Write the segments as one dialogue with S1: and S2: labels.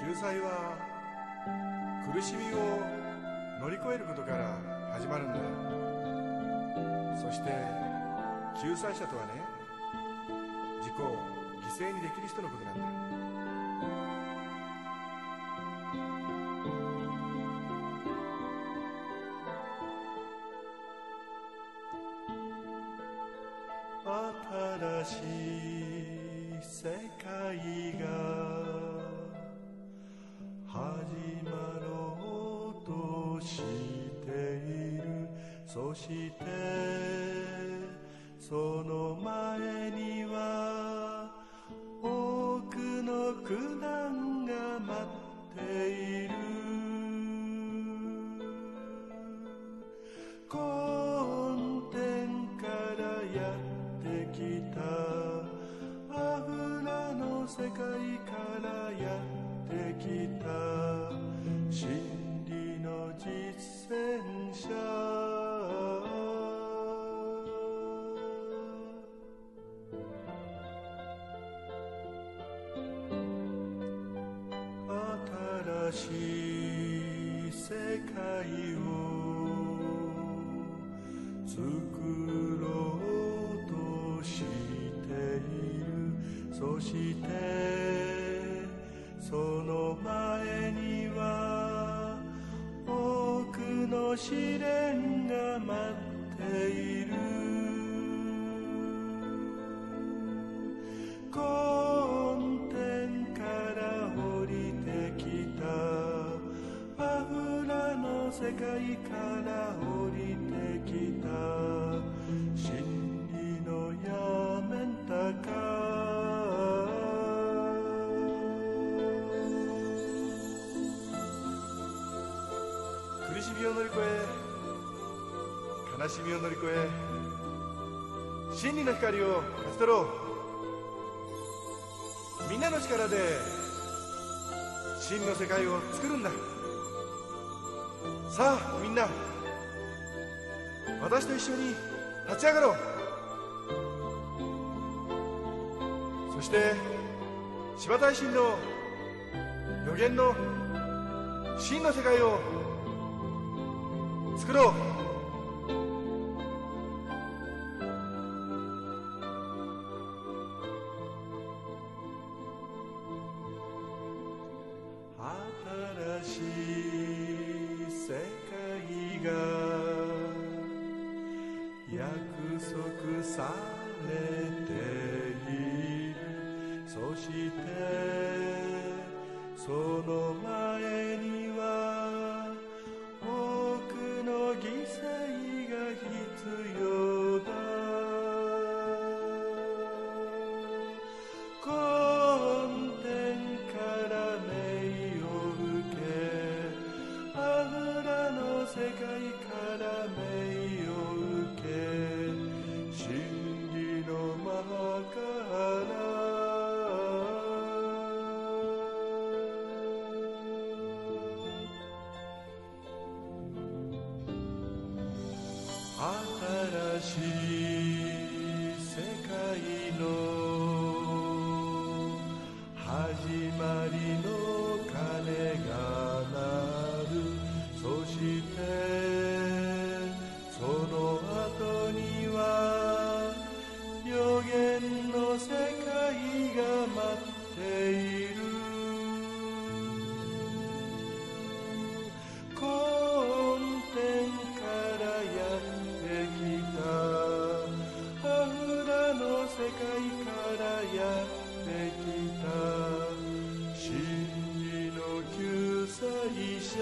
S1: 救済は苦しみを乗り越えることから始まるんだよ。そして救済者とはね自己を犠牲にできる人のことなんだ新しい世界がそしてその前には多くの苦難が待っている。根天からやってきた。油の世界からやってきた。真理の実践者。しい世界を作ろうとしている。そしてその前には多くの試練が待っている。世界から降りてきた真理のやめんたか。苦しみを乗り越え悲しみを乗り越え真理の光を勝ち取ろう。みんなの力で真の世界を作るんだ。さあみんな。私と一緒に立ち上がろう。そして柴大臣の予言の真の世界を作ろう。約束されている。そしてその前新しい世界の始まりからやってきた。真理の救済者。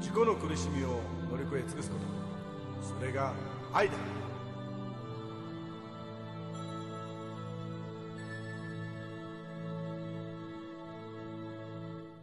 S1: 自己の苦しみを乗り越え尽くすこと。それが愛だ。